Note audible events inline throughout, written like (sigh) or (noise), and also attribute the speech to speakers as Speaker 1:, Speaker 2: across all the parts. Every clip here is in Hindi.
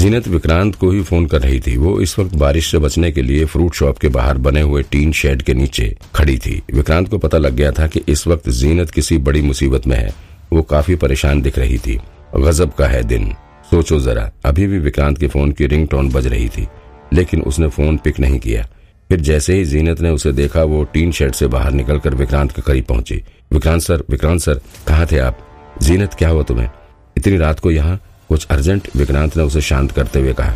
Speaker 1: जीनत विक्रांत को ही फ़ोन कर रही थी। वो इस वक्त बारिश से बचने के लिए फ्रूट शॉप के बाहर बने हुए टीन शेड के नीचे खड़ी थी। विक्रांत को पता लग गया था कि इस वक्त जीनत किसी बड़ी मुसीबत में है। वो काफ़ी परेशान दिख रही थी। गजब का है दिन। सोचो जरा, अभी भी विक्रांत के फ़ोन की रिंग बज रही थी, लेकिन उसने फ़ोन पिक नहीं किया। फिर जैसे ही जीनत ने उसे देखा, वो टीन शेड से बाहर निकलकर विक्रांत के करीब पहुँची। विक्रांत सर विक्रांत सर, कहाँ थे आप? जीनत, क्या हुआ तुम्हें? इतनी रात को यहाँ? कुछ अर्जेंट विक्रांत ने उसे शांत करते हुए कहा,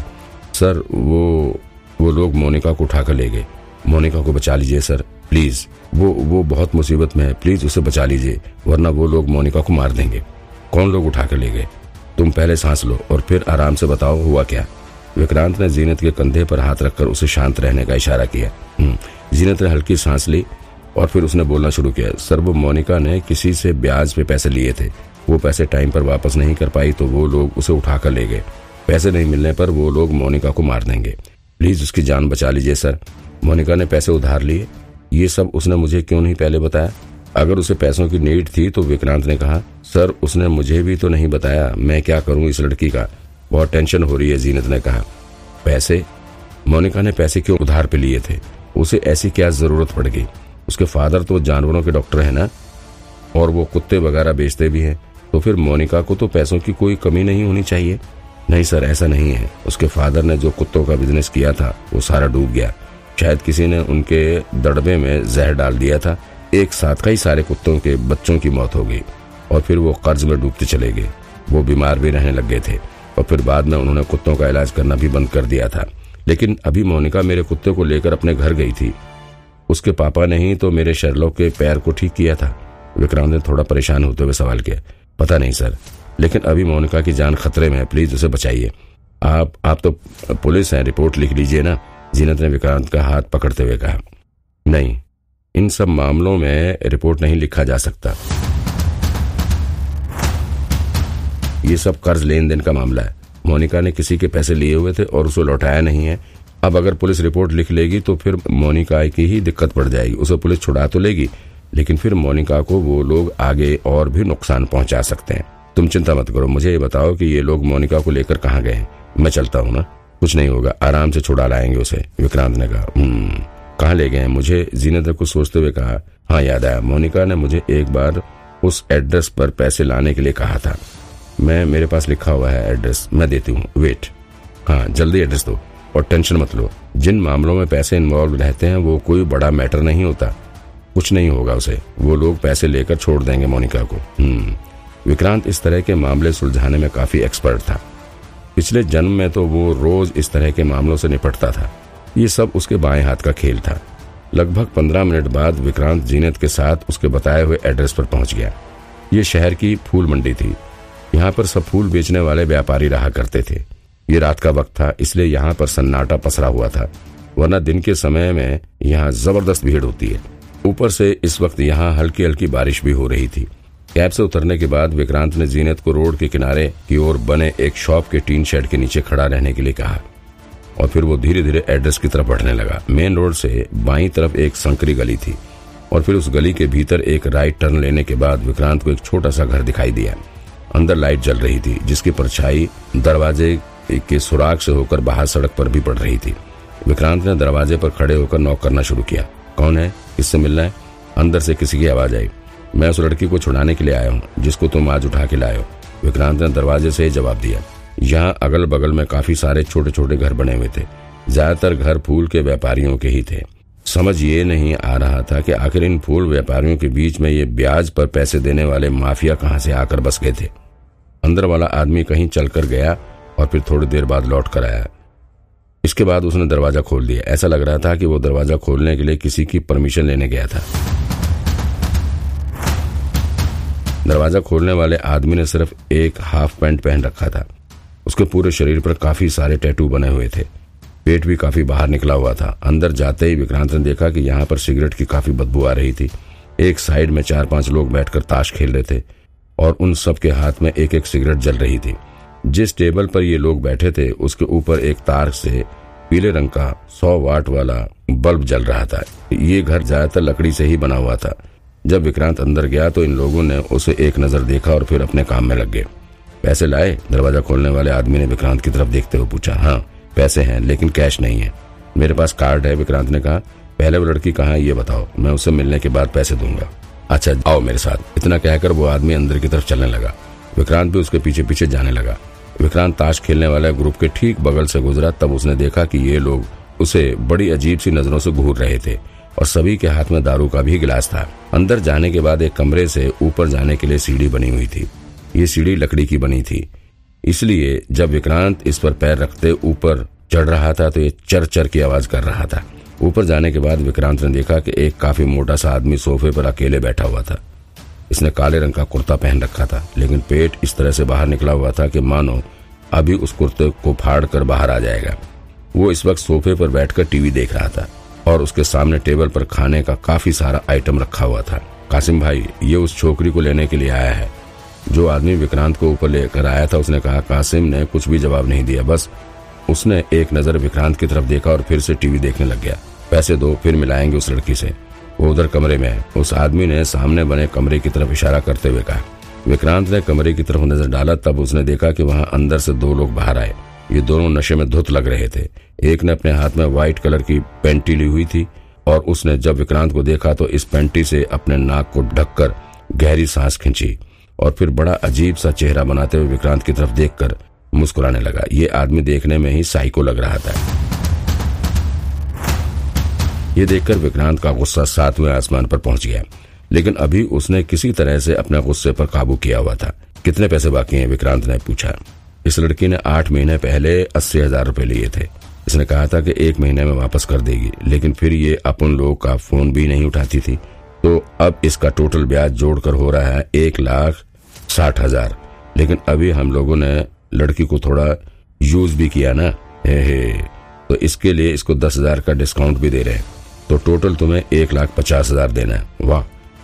Speaker 1: सर, वो वो लोग मोनिका को उठाकर ले गए। मोनिका को बचा लीजिए, सर। प्लीज़, वो वो बहुत मुसीबत में है। प्लीज़ उसे बचा लीजिए, वरना वो लोग मोनिका को मार देंगे। कौन लोग उठाकर ले गए? तुम पहले सांस लो और फिर आराम से बताओ हुआ क्या? विक्रांत ने जीनत के कंधे पर हाथ रखकर उसे शांत रहने का इशारा किया। जीनत ने हल्की सांस ली और फिर उसने बोलना शुरू किया, सर, वो मोनिका ने किसी से ब्याज पे पैसे लिए थे। वो पैसे टाइम पर वापस नहीं कर पाई तो वो लोग उसे उठाकर ले गए। पैसे नहीं मिलने पर वो लोग मोनिका को मार देंगे। प्लीज़ उसकी जान बचा लीजिए सर मोनिका ने पैसे उधार लिए। ये सब उसने मुझे क्यों नहीं पहले बताया? अगर उसे पैसों की नीड थी तो विक्रांत ने कहा सर उसने मुझे भी तो नहीं बताया। मैं क्या करूँ इस लड़की का? बहुत टेंशन हो रही है, जीनत ने कहा। पैसे? मोनिका ने पैसे क्यों उधार पे लिए थे? उसे ऐसी क्या ज़रूरत पड़ गई? उसके फादर तो जानवरों के डॉक्टर है ना? और वो कुत्ते वगैरह बेचते भी हैं। तो फिर मोनिका को तो पैसों की कोई कमी नहीं होनी चाहिए। नहीं सर, ऐसा नहीं है। उसके फादर ने जो कुत्तों का बिज़नेस किया था, वो सारा डूब गया। शायद किसी ने उनके दड़बे में जहर डाल दिया था। एक साथ कई सारे कुत्तों के बच्चों की मौत हो गई और फिर वो कर्ज में डूबते चले गए। वो बीमार भी रहने लग गए थे और फिर बाद में उन्होंने कुत्तों का इलाज करना भी बंद कर दिया था। लेकिन अभी मोनिका मेरे कुत्ते को लेकर अपने घर गई थी। उसके पापा ने ही तो मेरे शेरलॉक के पैर को ठीक किया था। विक्रांत ने थोड़ा परेशान होते हुए सवाल किया पता नहीं, सर। लेकिन अभी मोनिका की जान खतरे में है। प्लीज़ उसे बचाइए। आप आप तो पुलिस हैं। रिपोर्ट लिख लीजिए ना। जीनत ने विक्रांत का हाथ पकड़ते हुए कहा। नहीं, इन सब मामलों में रिपोर्ट नहीं लिखा जा सकता। ये सब कर्ज लेन देन का मामला है। मोनिका ने किसी के पैसे लिए हुए थे और उसे लौटाया नहीं है। अब अगर पुलिस रिपोर्ट लिख लेगी तो फिर मोनिका की ही दिक्कत पड़ जाएगी। उसे पुलिस छुड़ा तो लेगी। लेकिन फिर मोनिका को वो लोग आगे और भी नुकसान पहुँचा सकते हैं। तुम चिंता मत करो मुझे ये बताओ कि ये लोग मोनिका को लेकर कहाँ गए मैं चलता हूँ ना? कुछ नहीं होगा आराम से छुड़ा लाएँगे उसे विक्रांत ने कहा। हम्म, कहाँ ले गए मुझे जीनत ने कुछ सोचते हुए कहा हाँ याद आया मोनिका ने मुझे एक बार उस एड्रेस पर पैसे लाने के लिए कहा था। मैं मेरे पास लिखा हुआ है एड्रेस मैं देती हूँ वेट। हाँ जल्दी एड्रेस दो और टेंशन मत लो। जिन मामलों में पैसे इन्वॉल्व रहते हैं वो कोई बड़ा मैटर नहीं होता। कुछ नहीं होगा उसे। वो लोग पैसे लेकर छोड़ देंगे मोनिका को। हम्म। विक्रांत इस तरह के मामले सुलझाने में काफ़ी एक्सपर्ट था। पिछले जन्म में तो वो रोज इस तरह के मामलों से निपटता था। ये सब उसके बाएँ हाथ का खेल था। लगभग पंद्रह मिनट बाद विक्रांत जीनत के साथ उसके बताए हुए एड्रेस पर पहुँच गया। ये शहर की फूल मंडी थी। यहाँ पर सब फूल बेचने वाले व्यापारी रहा करते थे। ये रात का वक्त था, इसलिए यहाँ पर सन्नाटा पसरा हुआ था। वरना दिन के समय में यहाँ ज़बरदस्त भीड़ होती है। ऊपर से इस वक्त यहाँ हल्की हल्की बारिश भी हो रही थी। कैब से उतरने के बाद विक्रांत ने जीनत को रोड के किनारे की ओर बने एक शॉप के टीन शेड के नीचे खड़ा रहने के लिए कहा और फिर वो धीरे धीरे एड्रेस की तरफ़ बढ़ने लगा। मेन रोड से बाई तरफ़ एक संकरी गली थी और फिर उस गली के भीतर एक राइट टर्न लेने के बाद विक्रांत को एक छोटा सा घर दिखाई दिया। अंदर लाइट जल रही थी, जिसकी परछाई दरवाजे के सुराग से होकर बाहर सड़क पर भी पड़ रही थी। विक्रांत ने दरवाजे पर खड़े होकर नॉक करना शुरू किया। कौन है? किससे मिलना है। अंदर से किसी की आवाज़ आई। मैं उस लड़की को छुड़ाने के लिए आया हूँ, जिसको तुम आज उठा के लाए हो। विक्रांत ने दरवाजे से जवाब दिया। यहाँ अगल बगल में काफ़ी सारे छोटे छोटे घर बने हुए थे। ज़्यादातर घर फूल के व्यापारियों के ही थे। समझ ये नहीं आ रहा था कि आखिर इन फूल व्यापारियों के बीच में ये ब्याज पर पैसे देने वाले माफिया कहाँ से आकर बस गए थे। अंदर वाला आदमी कहीं चलकर गया और फिर थोड़ी देर बाद लौट कर आया। इसके बाद उसने दरवाज़ा खोल दिया। ऐसा लग रहा था कि वो दरवाज़ा खोलने के लिए किसी की परमिशन लेने गया था। दरवाज़ा खोलने वाले आदमी ने सिर्फ़ एक हाफ़ पैंट पहन रखा था। उसके पूरे शरीर पर काफ़ी सारे टैटू बने हुए थे। पेट भी काफ़ी बाहर निकला हुआ था। अंदर जाते ही विक्रांत ने देखा कि यहाँ पर सिगरेट की काफ़ी बदबू आ रही थी। एक साइड में चार पाँच लोग बैठकर ताश खेल रहे थे और उन सबके हाथ में एक एक सिगरेट जल रही थी। जिस टेबल पर ये लोग बैठे थे, उसके ऊपर एक तार से पीले रंग का सौ वाट वाला बल्ब जल रहा था। ये घर ज़्यादातर लकड़ी से ही बना हुआ था। जब विक्रांत अंदर गया तो इन लोगों ने उसे एक नज़र देखा और फिर अपने काम में लग गए। पैसे लाए? दरवाज़ा खोलने वाले आदमी ने विक्रांत की तरफ़ देखते हुए पूछा हाँ पैसे हैं, लेकिन कैश नहीं है। मेरे पास कार्ड है, विक्रांत ने कहा। पहले वो लड़की कहाँ है, ये बताओ। मैं उससे मिलने के बाद पैसे दूँगा। अच्छा आओ मेरे साथ। इतना कहकर वो आदमी अंदर की तरफ़ चलने लगा। विक्रांत भी उसके पीछे पीछे जाने लगा। विक्रांत ताश खेलने वाले ग्रुप के ठीक बगल से गुजरा, तब उसने देखा कि ये लोग उसे बड़ी अजीब सी नज़रों से घूर रहे थे और सभी के हाथ में दारू का भी गिलास था। अंदर जाने के बाद एक कमरे से ऊपर जाने के लिए सीढ़ी बनी हुई थी। ये सीढ़ी लकड़ी की बनी थी। इसलिए जब विक्रांत इस पर पैर रखते ऊपर चढ़ रहा था तो ये चर चर की आवाज़ कर रहा था। ऊपर जाने के बाद विक्रांत ने देखा कि एक काफ़ी मोटा सा आदमी सोफे पर अकेले बैठा हुआ था। इसने काले रंग का कुर्ता पहन रखा था, लेकिन पेट इस तरह से बाहर निकला हुआ था कि मानो अभी उस कुर्ते को फाड़ कर बाहर आ जाएगा। वो इस वक्त सोफे पर बैठकर टीवी देख रहा था और उसके सामने टेबल पर खाने का काफ़ी सारा आइटम रखा हुआ था। कासिम भाई, ये उस छोकरी को लेने के लिए आया है। जो आदमी विक्रांत को ऊपर लेकर आया था, उसने कहा, कासिम ने कुछ भी जवाब नहीं दिया, बस उसने एक नज़र विक्रांत की तरफ़ देखा और फिर से टीवी देखने लग गया। पैसे दो, फिर मिलाएँगे उस लड़की से। वो उधर कमरे में है। उस आदमी ने सामने बने कमरे की तरफ़ इशारा करते हुए कहा। विक्रांत ने कमरे की तरफ़ नज़र डाला, तब उसने देखा कि वहाँ अंदर से दो लोग बाहर आए। ये दोनों नशे में धुत लग रहे थे। एक ने अपने हाथ में व्हाइट कलर की पेंटी ली हुई थी और उसने जब विक्रांत को देखा तो इस पेंटी से अपने नाक को ढककर गहरी सांस खींची और फिर बड़ा अजीब सा चेहरा बनाते हुए विक्रांत की तरफ़ देखकर मुस्कुराने लगा। ये आदमी देखने में ही साइको लग रहा था। ये देखकर विक्रांत का गुस्सा सातवें आसमान पर पहुँच गया। लेकिन अभी उसने किसी तरह से अपने गुस्से पर काबू किया हुआ था। कितने पैसे बाकी हैं? विक्रांत ने पूछा। इस लड़की ने आठ महीने पहले अस्सी हज़ार रूपए लिए थे। इसने कहा था कि एक महीने में वापस कर देगी, लेकिन फिर ये अपन लोग का फ़ोन भी नहीं उठाती थी। तो अब इसका टोटल ब्याज जोड़कर हो रहा है एक लाख साठ हज़ार। लेकिन अभी हम लोगों ने लड़की को थोड़ा यूज़ भी किया ना। हे हे। तो इसके लिए इसको दस हज़ार का डिस्काउंट भी दे रहे हैं। तो टोटल तुम्हें एक लाख पचास हज़ार देना है। वाह,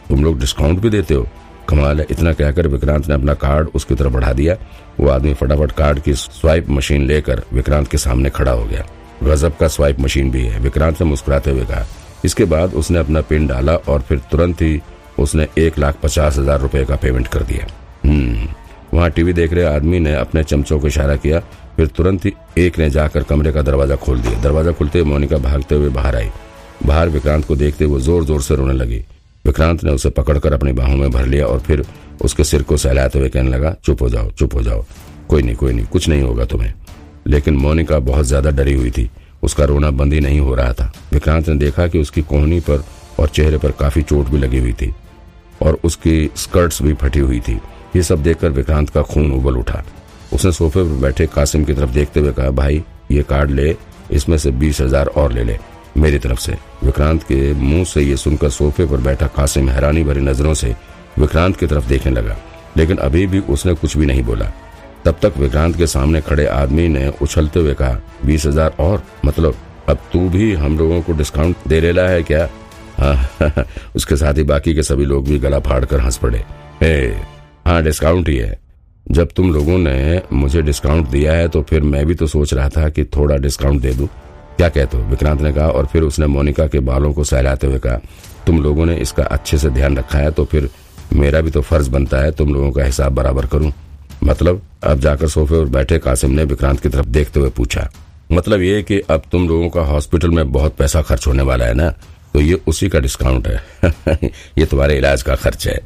Speaker 1: तुम लोग डिस्काउंट भी देते हो। कमाल है, इतना कहकर विक्रांत ने अपना कार्ड उसकी तरफ़ बढ़ा दिया। वो आदमी फटाफट कार्ड की स्वाइप मशीन लेकर विक्रांत के सामने खड़ा हो गया। गजब का स्वाइप मशीन भी है, विक्रांत ने मुस्कुराते हुए कहा। इसके बाद उसने अपना पिन डाला और फिर तुरंत ही उसने एक लाख पचास हज़ार रूपए का पेमेंट कर दिया। हम्म वहाँ टीवी देख रहे आदमी ने अपने चमचों को इशारा किया, फिर तुरंत ही एक ने जाकर कमरे का दरवाज़ा खोल दिया। दरवाज़ा खुलते मोनिका भागते हुए बाहर आई। बाहर विक्रांत को देखते वो ज़ोर ज़ोर से रोने लगी। विक्रांत ने उसे पकड़कर अपनी बाहों में भर लिया और फिर उसके सिर को सहलाते हुए कहने लगा, चुप हो जाओ, चुप हो जाओ। कोई नहीं कोई नहीं, कुछ नहीं होगा तुम्हें। लेकिन मोनिका बहुत ज़्यादा डरी हुई थी। उसका रोना बंद ही नहीं हो रहा था। विक्रांत ने देखा कि उसकी कोहनी पर और चेहरे पर काफ़ी चोट भी लगी हुई थी और उसकी स्कर्ट्स भी फटी हुई थी। ये सब देखकर विक्रांत का खून उबल उठा। उसने सोफे पर बैठे कासिम की तरफ़ देखते हुए कहा, भाई, ये कार्ड ले, इसमें से बीस हज़ार और ले ले। मेरी तरफ़ से। विक्रांत के मुँह से ये सुनकर सोफे पर बैठा कासिम हैरानी भरी नज़रों से विक्रांत की तरफ़ देखने लगा, लेकिन अभी भी उसने कुछ भी नहीं बोला। तब तक विक्रांत के सामने खड़े आदमी ने उछलते हुए कहा, बीस हज़ार और? मतलब अब तू भी हम लोगों को डिस्काउंट दे रेला है क्या? हाँ (laughs) उसके साथ ही बाकी के सभी लोग भी गला फाड़ कर हंस पड़े। हाँ डिस्काउंट ही है। जब तुम लोगों ने मुझे डिस्काउंट दिया है तो फिर मैं भी तो सोच रहा था कि थोड़ा डिस्काउंट दे दूँ। क्या कहते हो? विक्रांत ने कहा, और फिर उसने मोनिका के बालों को सहलाते हुए कहा, तुम लोगों ने इसका अच्छे से ध्यान रखा है तो फिर मेरा भी तो फ़र्ज़ बनता है, तुम लोगों का हिसाब बराबर करूँ। मतलब अब जाकर सोफे और बैठे कासिम ने विक्रांत की तरफ़ देखते हुए पूछा मतलब ये कि अब तुम लोगों का हॉस्पिटल में बहुत पैसा खर्च होने वाला है ना? तो ये उसी का डिस्काउंट है। (laughs) ये तुम्हारे इलाज का खर्च है।